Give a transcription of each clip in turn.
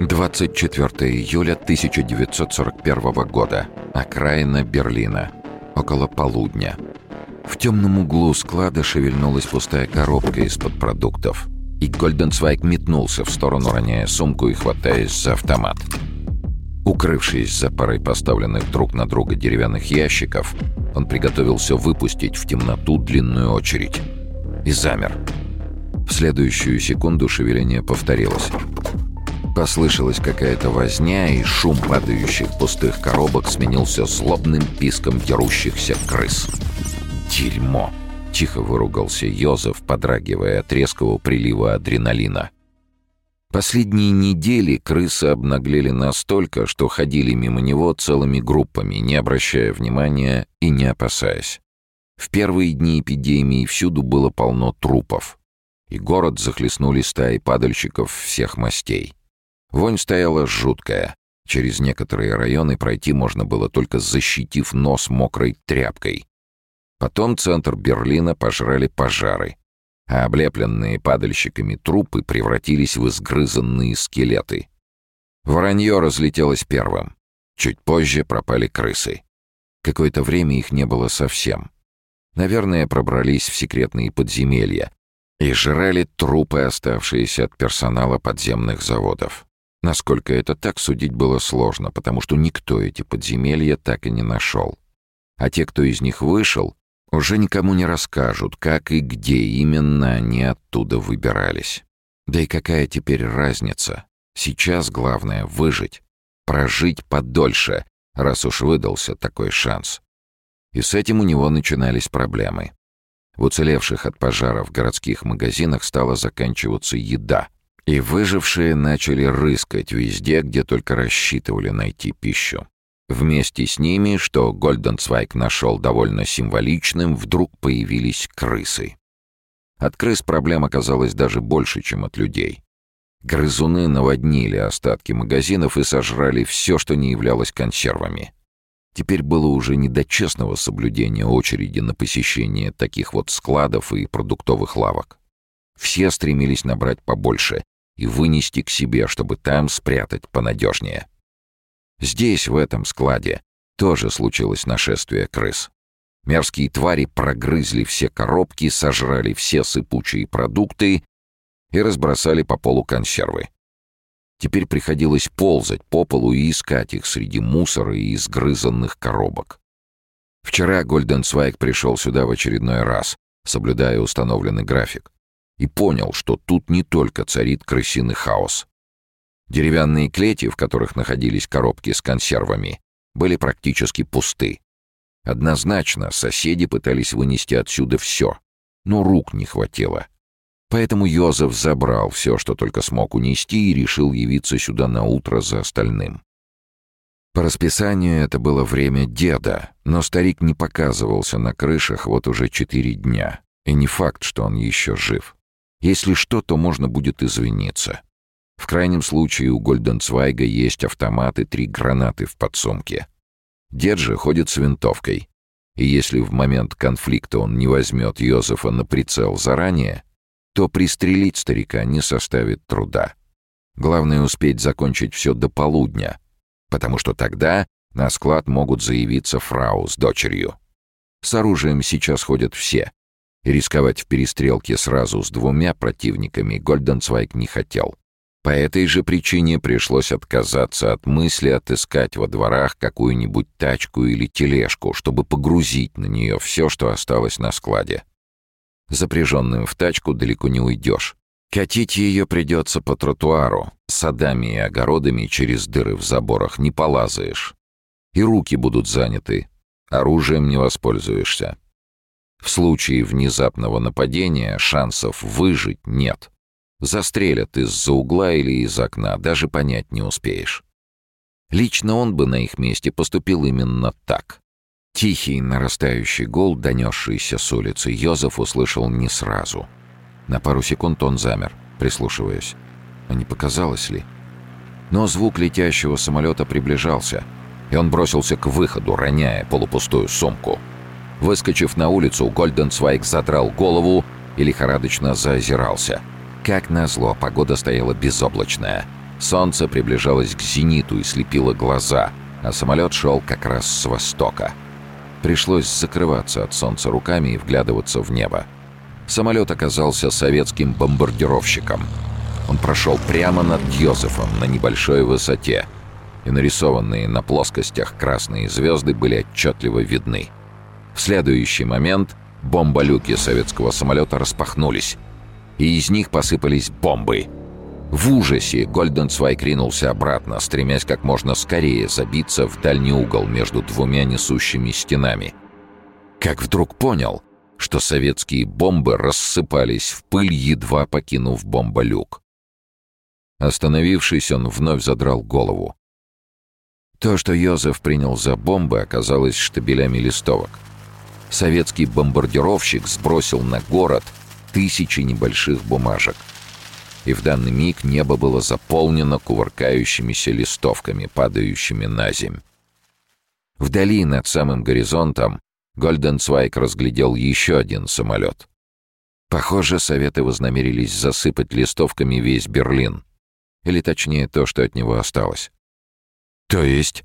24 июля 1941 года. Окраина Берлина. Около полудня. В темном углу склада шевельнулась пустая коробка из-под продуктов. И Гольденцвайг метнулся в сторону, роняя сумку и хватаясь за автомат. Укрывшись за парой поставленных друг на друга деревянных ящиков, он приготовился выпустить в темноту длинную очередь. И замер. В следующую секунду шевеление повторилось. Послышалась какая-то возня, и шум падающих пустых коробок сменился злобным писком дерущихся крыс. «Дерьмо!» — тихо выругался Йозеф, подрагивая от резкого прилива адреналина. Последние недели крысы обнаглели настолько, что ходили мимо него целыми группами, не обращая внимания и не опасаясь. В первые дни эпидемии всюду было полно трупов, и город захлестнули стаи падальщиков всех мастей. Вонь стояла жуткая. Через некоторые районы пройти можно было только защитив нос мокрой тряпкой. Потом центр Берлина пожрали пожары, а облепленные падальщиками трупы превратились в изгрызанные скелеты. Воронье разлетелось первым. Чуть позже пропали крысы. Какое-то время их не было совсем. Наверное, пробрались в секретные подземелья и жрали трупы, оставшиеся от персонала подземных заводов. Насколько это так, судить было сложно, потому что никто эти подземелья так и не нашел. А те, кто из них вышел, уже никому не расскажут, как и где именно они оттуда выбирались. Да и какая теперь разница? Сейчас главное — выжить, прожить подольше, раз уж выдался такой шанс. И с этим у него начинались проблемы. В уцелевших от пожаров городских магазинах стала заканчиваться еда — и выжившие начали рыскать везде, где только рассчитывали найти пищу. Вместе с ними, что Гольденцвайк нашел довольно символичным, вдруг появились крысы. От крыс проблем оказалось даже больше, чем от людей. Грызуны наводнили остатки магазинов и сожрали все, что не являлось консервами. Теперь было уже не до честного соблюдения очереди на посещение таких вот складов и продуктовых лавок. Все стремились набрать побольше и вынести к себе, чтобы там спрятать понадежнее. Здесь, в этом складе, тоже случилось нашествие крыс. Мерзкие твари прогрызли все коробки, сожрали все сыпучие продукты и разбросали по полу консервы. Теперь приходилось ползать по полу и искать их среди мусора и изгрызанных коробок. Вчера Гольденцвайк пришел сюда в очередной раз, соблюдая установленный график и понял, что тут не только царит крысиный хаос. Деревянные клети, в которых находились коробки с консервами, были практически пусты. Однозначно, соседи пытались вынести отсюда все, но рук не хватило. Поэтому Йозеф забрал все, что только смог унести, и решил явиться сюда на утро за остальным. По расписанию это было время деда, но старик не показывался на крышах вот уже четыре дня, и не факт, что он еще жив. Если что, то можно будет извиниться. В крайнем случае у Гольденцвайга есть автомат и три гранаты в подсумке. Дед же ходит с винтовкой. И если в момент конфликта он не возьмет Йозефа на прицел заранее, то пристрелить старика не составит труда. Главное успеть закончить все до полудня, потому что тогда на склад могут заявиться фрау с дочерью. С оружием сейчас ходят все, рисковать в перестрелке сразу с двумя противниками Гольденцвайк не хотел. По этой же причине пришлось отказаться от мысли отыскать во дворах какую-нибудь тачку или тележку, чтобы погрузить на нее все, что осталось на складе. Запряженным в тачку далеко не уйдешь. Катить ее придется по тротуару, садами и огородами через дыры в заборах не полазаешь. И руки будут заняты, оружием не воспользуешься. В случае внезапного нападения шансов выжить нет. Застрелят из-за угла или из окна, даже понять не успеешь. Лично он бы на их месте поступил именно так. Тихий нарастающий гол, донесшийся с улицы, Йозеф услышал не сразу. На пару секунд он замер, прислушиваясь. А не показалось ли? Но звук летящего самолета приближался, и он бросился к выходу, роняя полупустую сумку — Выскочив на улицу, Гольденцвайк задрал голову и лихорадочно заозирался. Как назло, погода стояла безоблачная. Солнце приближалось к зениту и слепило глаза, а самолет шел как раз с востока. Пришлось закрываться от солнца руками и вглядываться в небо. Самолет оказался советским бомбардировщиком. Он прошел прямо над Йозефом на небольшой высоте, и нарисованные на плоскостях красные звезды были отчетливо видны. В следующий момент бомболюки советского самолета распахнулись, и из них посыпались бомбы. В ужасе Гольденцвайк ринулся обратно, стремясь как можно скорее забиться в дальний угол между двумя несущими стенами. Как вдруг понял, что советские бомбы рассыпались в пыль, едва покинув бомболюк. Остановившись, он вновь задрал голову. То, что Йозеф принял за бомбы, оказалось штабелями листовок. Советский бомбардировщик сбросил на город тысячи небольших бумажек. И в данный миг небо было заполнено кувыркающимися листовками, падающими на земь. Вдали, над самым горизонтом, Гольденцвайк разглядел еще один самолет. Похоже, Советы вознамерились засыпать листовками весь Берлин. Или точнее, то, что от него осталось. То есть,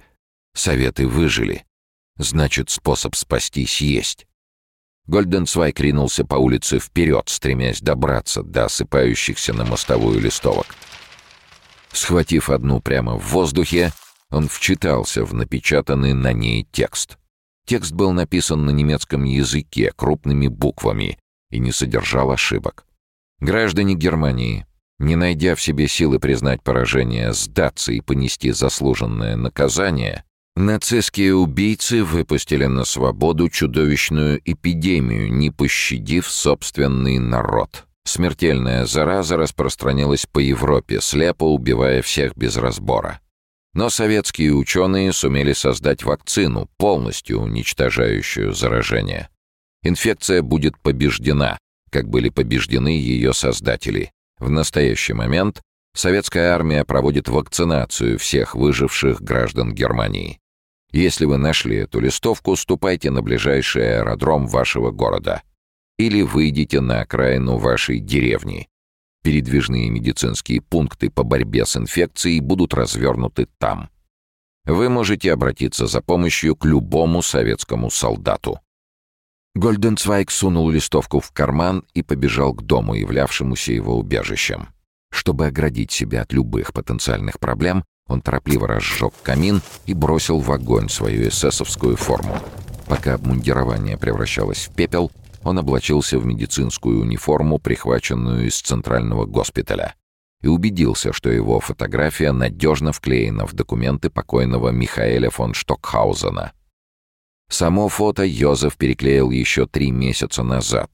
Советы выжили. Значит, способ спастись есть. Гольденцвайк ринулся по улице вперед, стремясь добраться до осыпающихся на мостовую листовок. Схватив одну прямо в воздухе, он вчитался в напечатанный на ней текст. Текст был написан на немецком языке крупными буквами и не содержал ошибок. Граждане Германии, не найдя в себе силы признать поражение, сдаться и понести заслуженное наказание, нацистские убийцы выпустили на свободу чудовищную эпидемию, не пощадив собственный народ. Смертельная зараза распространилась по Европе, слепо убивая всех без разбора. Но советские ученые сумели создать вакцину, полностью уничтожающую заражение. Инфекция будет побеждена, как были побеждены ее создатели. В настоящий момент советская армия проводит вакцинацию всех выживших граждан Германии. Если вы нашли эту листовку, ступайте на ближайший аэродром вашего города. Или выйдите на окраину вашей деревни. Передвижные медицинские пункты по борьбе с инфекцией будут развернуты там. Вы можете обратиться за помощью к любому советскому солдату. Гольденцвайк сунул листовку в карман и побежал к дому, являвшемуся его убежищем. Чтобы оградить себя от любых потенциальных проблем, он торопливо разжег камин и бросил в огонь свою эсэсовскую форму. Пока обмундирование превращалось в пепел, он облачился в медицинскую униформу, прихваченную из центрального госпиталя, и убедился, что его фотография надежно вклеена в документы покойного Михаэля фон Штокхаузена — Само фото Йозеф переклеил еще три месяца назад.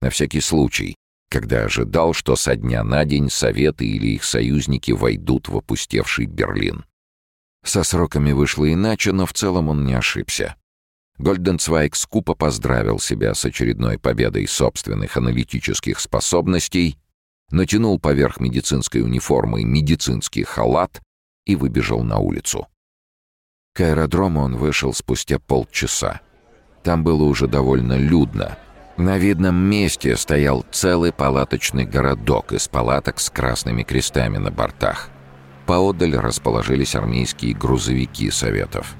На всякий случай, когда ожидал, что со дня на день Советы или их союзники войдут в опустевший Берлин. Со сроками вышло иначе, но в целом он не ошибся. Гольденцвайк скупо поздравил себя с очередной победой собственных аналитических способностей, натянул поверх медицинской униформы медицинский халат и выбежал на улицу. К аэродрому он вышел спустя полчаса. Там было уже довольно людно. На видном месте стоял целый палаточный городок из палаток с красными крестами на бортах. Поодаль расположились армейские грузовики Советов.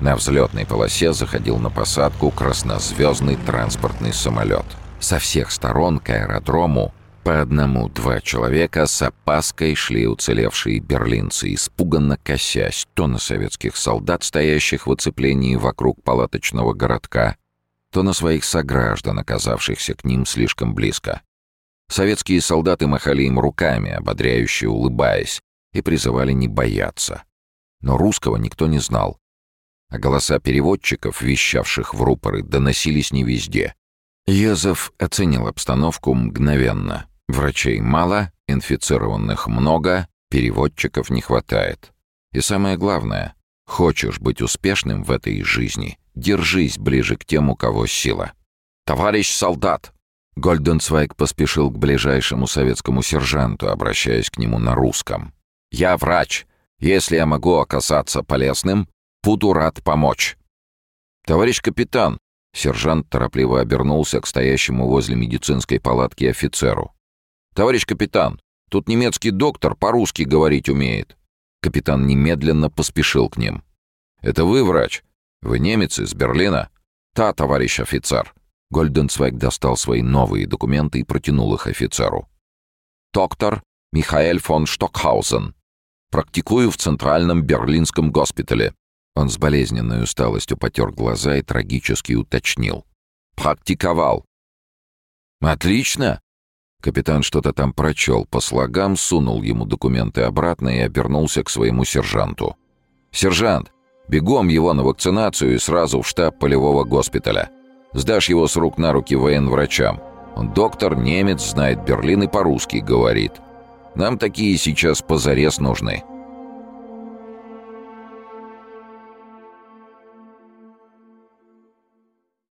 На взлетной полосе заходил на посадку краснозвездный транспортный самолет. Со всех сторон к аэродрому по одному-два человека с опаской шли уцелевшие берлинцы, испуганно косясь то на советских солдат, стоящих в оцеплении вокруг палаточного городка, то на своих сограждан, оказавшихся к ним слишком близко. Советские солдаты махали им руками, ободряюще улыбаясь, и призывали не бояться. Но русского никто не знал. А голоса переводчиков, вещавших в рупоры, доносились не везде. Йозеф оценил обстановку мгновенно — Врачей мало, инфицированных много, переводчиков не хватает. И самое главное, хочешь быть успешным в этой жизни, держись ближе к тем, у кого сила. «Товарищ солдат!» Гольденцвайк поспешил к ближайшему советскому сержанту, обращаясь к нему на русском. «Я врач. Если я могу оказаться полезным, буду рад помочь». «Товарищ капитан!» Сержант торопливо обернулся к стоящему возле медицинской палатки офицеру. «Товарищ капитан, Тут немецкий доктор по-русски говорить умеет». Капитан немедленно поспешил к ним. «Это вы врач? Вы немец из Берлина?» «Та, товарищ офицер». Гольденцвейг достал свои новые документы и протянул их офицеру. «Доктор Михаэль фон Штокхаузен. Практикую в Центральном Берлинском госпитале». Он с болезненной усталостью потер глаза и трагически уточнил. «Практиковал». «Отлично!» Капитан что-то там прочел по слогам, сунул ему документы обратно и обернулся к своему сержанту. «Сержант, бегом его на вакцинацию и сразу в штаб полевого госпиталя. Сдашь его с рук на руки военврачам. Он доктор, немец, знает Берлин и по-русски говорит. Нам такие сейчас позарез нужны».